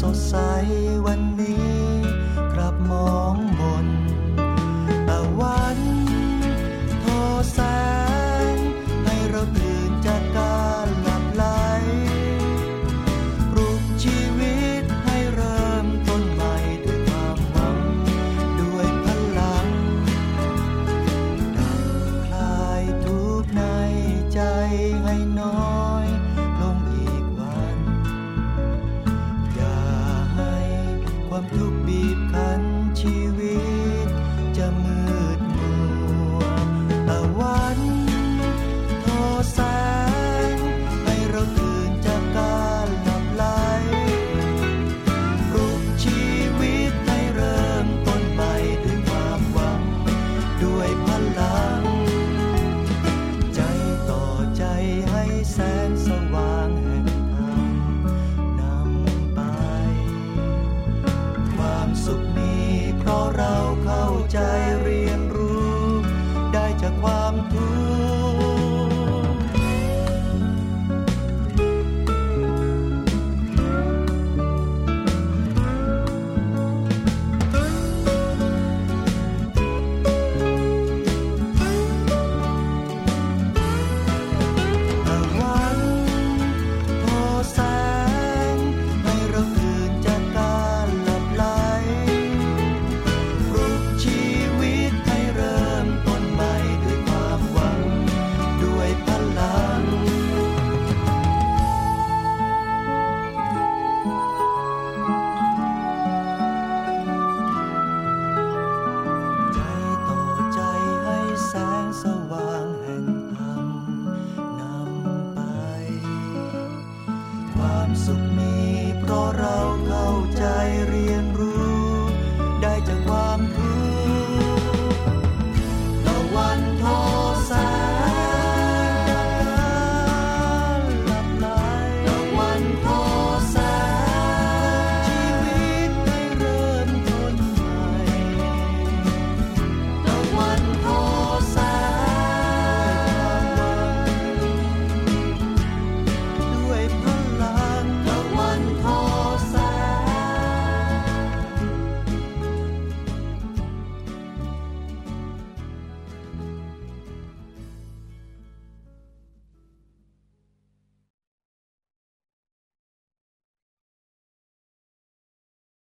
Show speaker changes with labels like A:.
A: สดใสวันนี้กลับมองบนตะวันทอแสง ให้เราตื่นจากการหลับไหลปลุกชีวิตให้เริ่มต้นใหม่ด้วยความหวัง ด้วยพลังดับคลายทุกในใจให้น้อง ใจ ต่อเรา